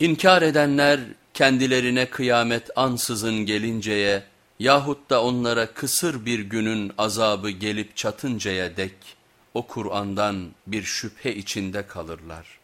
İnkar edenler kendilerine kıyamet ansızın gelinceye yahut da onlara kısır bir günün azabı gelip çatıncaya dek o Kur'an'dan bir şüphe içinde kalırlar.